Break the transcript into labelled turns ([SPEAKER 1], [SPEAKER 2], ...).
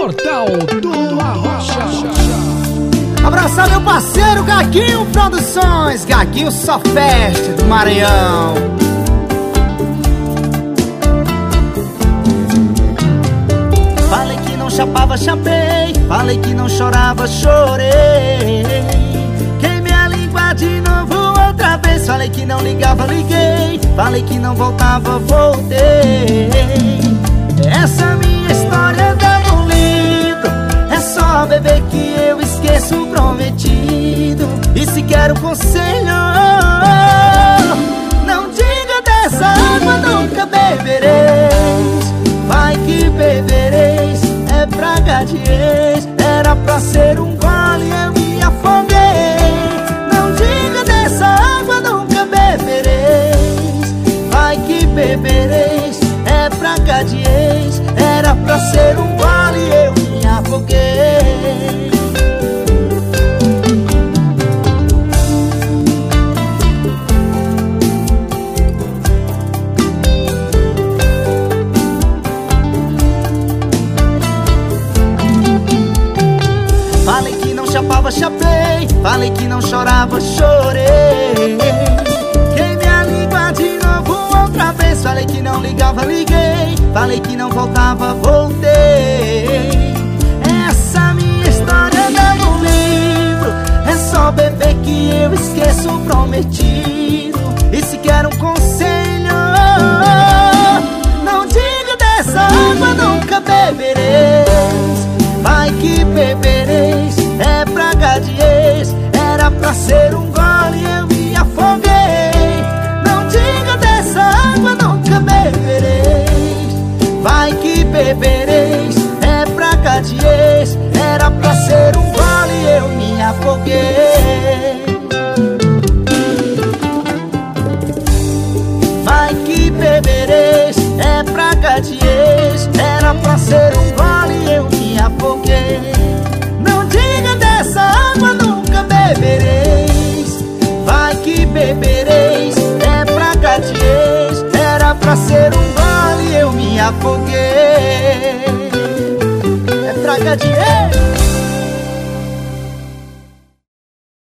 [SPEAKER 1] Portal do Arrocha.
[SPEAKER 2] Abraçar meu parceiro Gaguinho Produções, Gaguinho Sofest do Maranhão. Falei que não chapava, chapei. Falei que não chorava, chorei. Queimei a língua de novo outra vez. Falei que não ligava, liguei. Falei que não voltava, voltei. Quero conselho, não diga dessa água, nunca bebereis. Vai que bebereis, é praga de. Era pra ser um gole, eu me afoguei. Não diga dessa água, nunca bebereis. Vai que bebereis, é praga de. Era pra ser um chapava, chapei Falei que não chorava, chorei. Queimei a língua de novo outra vez. Falei que não ligava, liguei. Falei que não voltava, voltei. Essa minha história dá um livro É só beber que eu esqueço o prometido. E se quer um conselho Não diga dessa água, nunca bebereis Vai que bebereis, é de ex. Era pra ser um gole, eu me afoguei. Não diga dessa água, nunca bebereis Vai que bebereis, é praga de ex. Era pra ser um gole, eu me afoguei. Vai que bebereis, é praga de ex. Era pra ser um gole, bebereis, é praga de ex Era pra ser um gole, eu me afoguei. É praga de ex